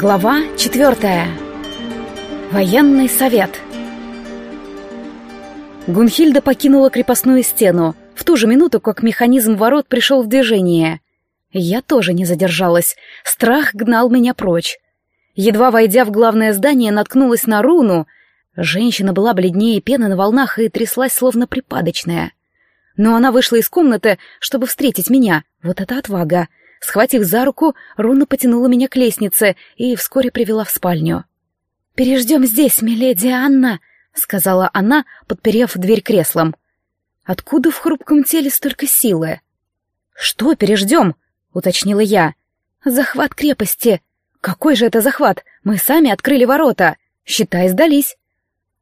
Глава четвертая. Военный совет. Гунхильда покинула крепостную стену в ту же минуту, как механизм ворот пришел в движение. Я тоже не задержалась. Страх гнал меня прочь. Едва войдя в главное здание, наткнулась на руну. Женщина была бледнее пены на волнах и тряслась, словно припадочная. Но она вышла из комнаты, чтобы встретить меня. Вот это отвага. Схватив за руку, Руна потянула меня к лестнице и вскоре привела в спальню. «Переждем здесь, миледи Анна», — сказала она, подперев дверь креслом. «Откуда в хрупком теле столько силы?» «Что переждем?» — уточнила я. «Захват крепости». «Какой же это захват? Мы сами открыли ворота. Считай, сдались».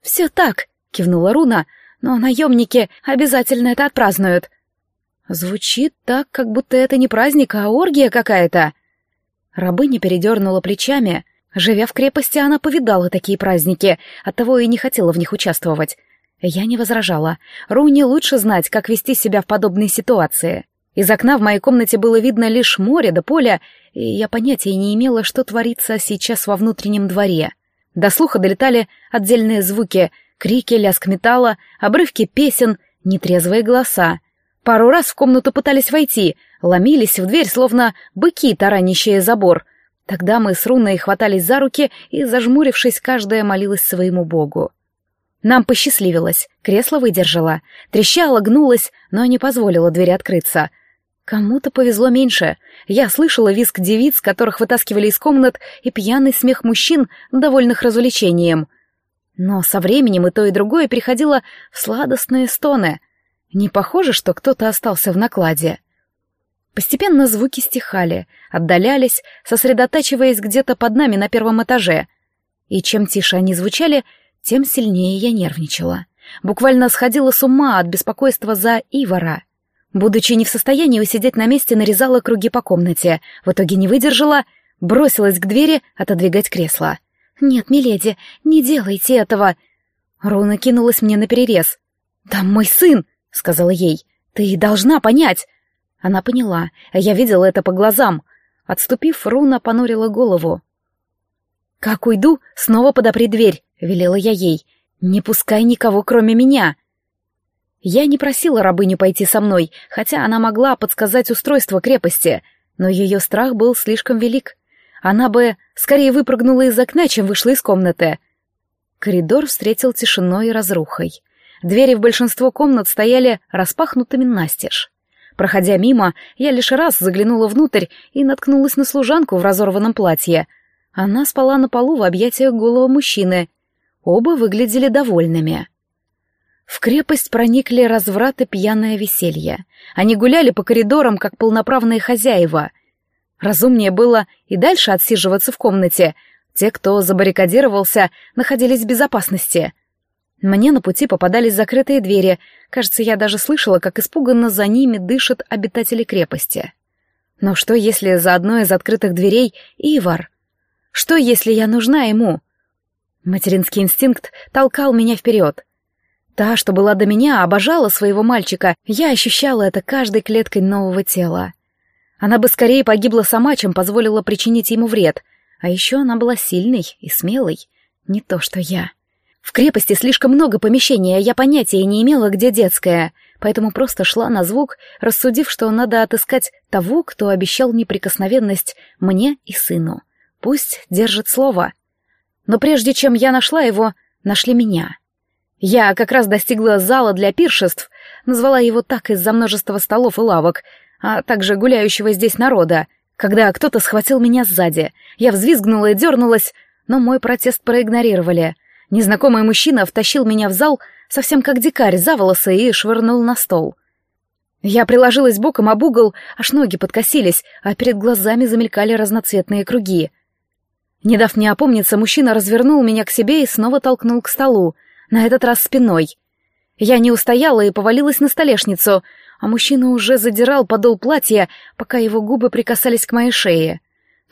«Все так», — кивнула Руна, — «но наемники обязательно это отпразднуют. Звучит так, как будто это не праздник, а оргия какая-то. Рабыня передернула плечами. Живя в крепости, она повидала такие праздники, оттого и не хотела в них участвовать. Я не возражала. Руни лучше знать, как вести себя в подобной ситуации. Из окна в моей комнате было видно лишь море да поле, и я понятия не имела, что творится сейчас во внутреннем дворе. До слуха долетали отдельные звуки — крики, лязг металла, обрывки песен, нетрезвые голоса — Пару раз в комнату пытались войти, ломились в дверь, словно быки, таранящие забор. Тогда мы с Руной хватались за руки и, зажмурившись, каждая молилась своему богу. Нам посчастливилось, кресло выдержало, трещало, гнулось, но не позволило двери открыться. Кому-то повезло меньше. Я слышала визг девиц, которых вытаскивали из комнат, и пьяный смех мужчин, довольных развлечением. Но со временем и то, и другое переходило в сладостные стоны — не похоже, что кто-то остался в накладе. Постепенно звуки стихали, отдалялись, сосредотачиваясь где-то под нами на первом этаже. И чем тише они звучали, тем сильнее я нервничала. Буквально сходила с ума от беспокойства за Ивара. Будучи не в состоянии усидеть на месте, нарезала круги по комнате. В итоге не выдержала, бросилась к двери отодвигать кресло. «Нет, миледи, не делайте этого!» Руна кинулась мне на перерез. «Там мой сын!» — сказала ей. «Ты должна понять!» Она поняла, а я видела это по глазам. Отступив, Руна понурила голову. «Как уйду, снова подопри дверь», — велела я ей. «Не пускай никого, кроме меня». Я не просила рабыню пойти со мной, хотя она могла подсказать устройство крепости, но ее страх был слишком велик. Она бы скорее выпрыгнула из окна, чем вышла из комнаты. Коридор встретил тишиной и разрухой. Двери в большинство комнат стояли распахнутыми настежь. Проходя мимо, я лишь раз заглянула внутрь и наткнулась на служанку в разорванном платье. Она спала на полу в объятиях голого мужчины. Оба выглядели довольными. В крепость проникли разврат и пьяное веселье. Они гуляли по коридорам, как полноправные хозяева. Разумнее было и дальше отсиживаться в комнате. Те, кто забаррикадировался, находились в безопасности — мне на пути попадались закрытые двери. Кажется, я даже слышала, как испуганно за ними дышат обитатели крепости. Но что, если за одной из открытых дверей Ивар? Что, если я нужна ему? Материнский инстинкт толкал меня вперед. Та, что была до меня, обожала своего мальчика. Я ощущала это каждой клеткой нового тела. Она бы скорее погибла сама, чем позволила причинить ему вред. А еще она была сильной и смелой. Не то, что я. В крепости слишком много помещений, а я понятия не имела, где детская, поэтому просто шла на звук, рассудив, что надо отыскать того, кто обещал неприкосновенность мне и сыну. Пусть держит слово. Но прежде чем я нашла его, нашли меня. Я как раз достигла зала для пиршеств, назвала его так из-за множества столов и лавок, а также гуляющего здесь народа, когда кто-то схватил меня сзади. Я взвизгнула и дернулась, но мой протест проигнорировали — Незнакомый мужчина втащил меня в зал, совсем как дикарь, за волосы и швырнул на стол. Я приложилась боком об угол, аж ноги подкосились, а перед глазами замелькали разноцветные круги. Не дав мне опомниться, мужчина развернул меня к себе и снова толкнул к столу, на этот раз спиной. Я не устояла и повалилась на столешницу, а мужчина уже задирал подол платья, пока его губы прикасались к моей шее.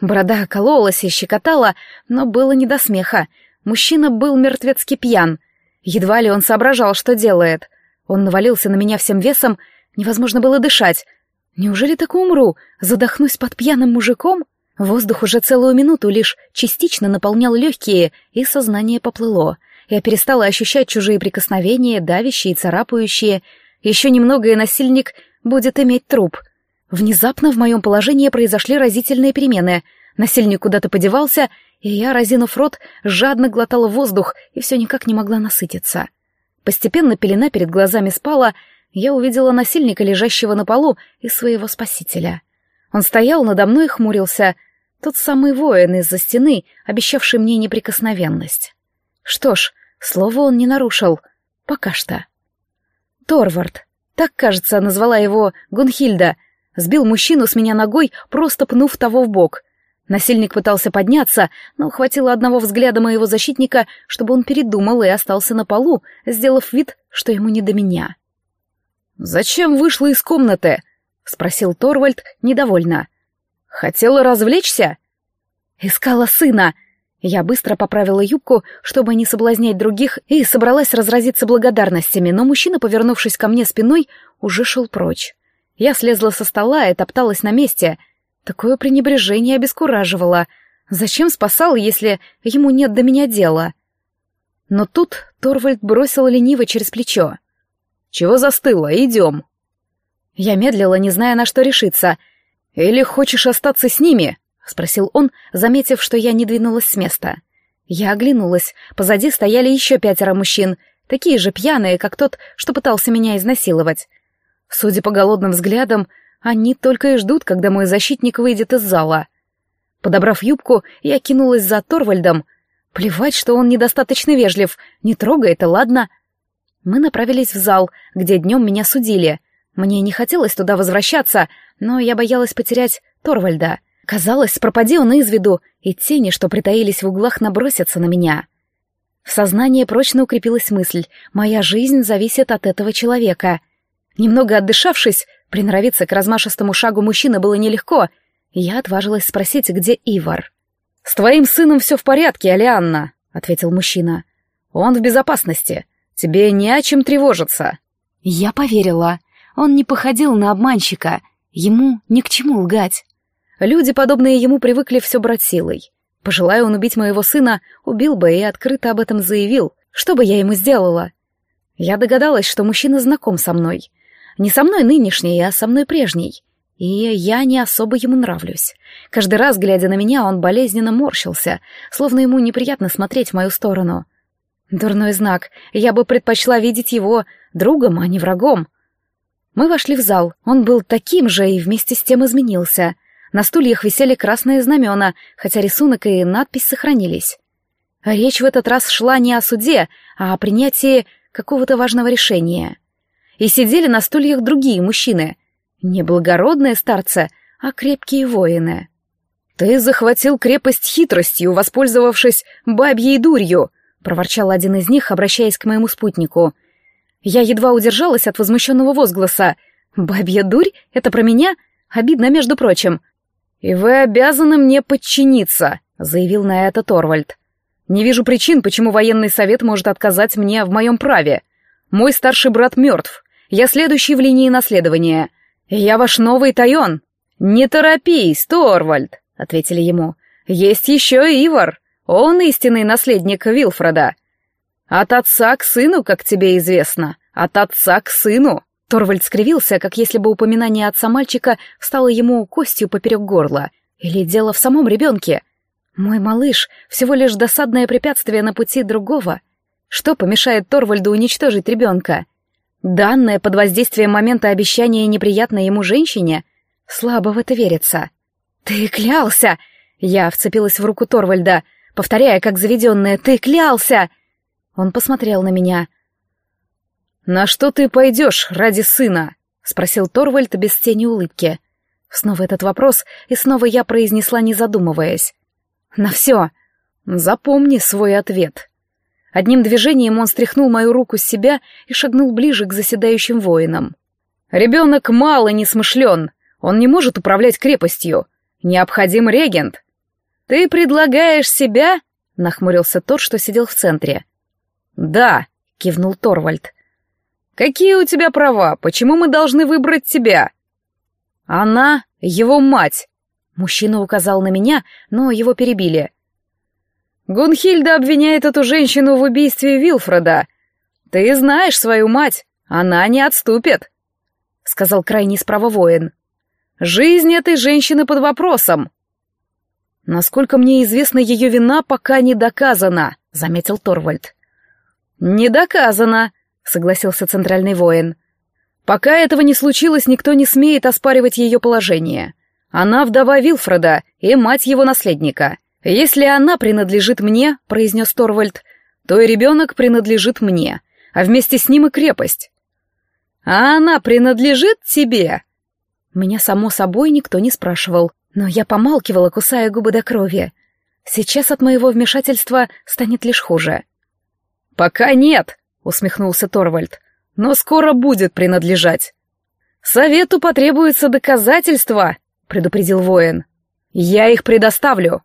Борода кололась и щекотала, но было не до смеха — Мужчина был мертвецки пьян. Едва ли он соображал, что делает. Он навалился на меня всем весом, невозможно было дышать. Неужели так умру? Задохнусь под пьяным мужиком? Воздух уже целую минуту лишь частично наполнял легкие, и сознание поплыло. Я перестала ощущать чужие прикосновения, давящие и царапающие. Еще немного, и насильник будет иметь труп. Внезапно в моем положении произошли разительные перемены. Насильник куда-то подевался, и я, разинув рот, жадно глотала воздух и все никак не могла насытиться. Постепенно пелена перед глазами спала, я увидела насильника, лежащего на полу, и своего спасителя. Он стоял надо мной и хмурился, тот самый воин из-за стены, обещавший мне неприкосновенность. Что ж, слово он не нарушил. Пока что. Торвард. Так, кажется, назвала его Гунхильда. Сбил мужчину с меня ногой, просто пнув того в бок. Насильник пытался подняться, но хватило одного взгляда моего защитника, чтобы он передумал и остался на полу, сделав вид, что ему не до меня. «Зачем вышла из комнаты?» — спросил Торвальд недовольно. «Хотела развлечься?» «Искала сына!» Я быстро поправила юбку, чтобы не соблазнять других, и собралась разразиться благодарностями, но мужчина, повернувшись ко мне спиной, уже шел прочь. Я слезла со стола и топталась на месте — Такое пренебрежение обескураживало. Зачем спасал, если ему нет до меня дела? Но тут Торвальд бросил лениво через плечо. «Чего застыло? Идем!» Я медлила, не зная, на что решиться. «Или хочешь остаться с ними?» — спросил он, заметив, что я не двинулась с места. Я оглянулась. Позади стояли еще пятеро мужчин, такие же пьяные, как тот, что пытался меня изнасиловать. Судя по голодным взглядам, они только и ждут, когда мой защитник выйдет из зала. Подобрав юбку, я кинулась за Торвальдом. Плевать, что он недостаточно вежлив. Не трогай, это ладно. Мы направились в зал, где днем меня судили. Мне не хотелось туда возвращаться, но я боялась потерять Торвальда. Казалось, пропади он из виду, и тени, что притаились в углах, набросятся на меня. В сознании прочно укрепилась мысль «Моя жизнь зависит от этого человека». Немного отдышавшись, Приноровиться к размашистому шагу мужчины было нелегко. Я отважилась спросить, где Ивар. «С твоим сыном все в порядке, Алианна», — ответил мужчина. «Он в безопасности. Тебе не о чем тревожиться». Я поверила. Он не походил на обманщика. Ему ни к чему лгать. Люди, подобные ему, привыкли все брать силой. Пожелая он убить моего сына, убил бы и открыто об этом заявил. Что бы я ему сделала? Я догадалась, что мужчина знаком со мной. Не со мной нынешней, а со мной прежней. И я не особо ему нравлюсь. Каждый раз, глядя на меня, он болезненно морщился, словно ему неприятно смотреть в мою сторону. Дурной знак. Я бы предпочла видеть его другом, а не врагом. Мы вошли в зал. Он был таким же и вместе с тем изменился. На стульях висели красные знамена, хотя рисунок и надпись сохранились. Речь в этот раз шла не о суде, а о принятии какого-то важного решения и сидели на стульях другие мужчины. Не благородные старцы, а крепкие воины. «Ты захватил крепость хитростью, воспользовавшись бабьей дурью», — проворчал один из них, обращаясь к моему спутнику. Я едва удержалась от возмущенного возгласа. «Бабья дурь? Это про меня? Обидно, между прочим». «И вы обязаны мне подчиниться», — заявил на это Торвальд. «Не вижу причин, почему военный совет может отказать мне в моем праве. Мой старший брат мертв. Я следующий в линии наследования. Я ваш новый Тайон. Не торопись, Торвальд, ответили ему. Есть еще Ивар. Он истинный наследник Вилфреда. От отца к сыну, как тебе известно. От отца к сыну. Торвальд скривился, как если бы упоминание отца мальчика стало ему костью поперек горла. Или дело в самом ребенке. Мой малыш — всего лишь досадное препятствие на пути другого. Что помешает Торвальду уничтожить ребенка? Данное под воздействием момента обещания неприятной ему женщине? Слабо в это верится. «Ты клялся!» Я вцепилась в руку Торвальда, повторяя, как заведенная, «Ты клялся!» Он посмотрел на меня. «На что ты пойдешь ради сына?» — спросил Торвальд без тени улыбки. Снова этот вопрос, и снова я произнесла, не задумываясь. «На все!» «Запомни свой ответ!» Одним движением он стряхнул мою руку с себя и шагнул ближе к заседающим воинам. «Ребенок мало не смышлен. Он не может управлять крепостью. Необходим регент». «Ты предлагаешь себя?» — нахмурился тот, что сидел в центре. «Да», — кивнул Торвальд. «Какие у тебя права? Почему мы должны выбрать тебя?» «Она — его мать. Мужчина указал на меня, но его перебили. «Гунхильда обвиняет эту женщину в убийстве Вилфреда. Ты знаешь свою мать, она не отступит», — сказал крайний справа воин. «Жизнь этой женщины под вопросом». «Насколько мне известно, ее вина пока не доказана», — заметил Торвальд. «Не доказано», — согласился центральный воин. «Пока этого не случилось, никто не смеет оспаривать ее положение. Она вдова Вилфреда и мать его наследника. «Если она принадлежит мне», — произнес Торвальд, — «то и ребенок принадлежит мне, а вместе с ним и крепость». «А она принадлежит тебе?» Меня, само собой, никто не спрашивал, но я помалкивала, кусая губы до крови. Сейчас от моего вмешательства станет лишь хуже. «Пока нет», — усмехнулся Торвальд, — «но скоро будет принадлежать». «Совету потребуются доказательства», — предупредил воин. «Я их предоставлю».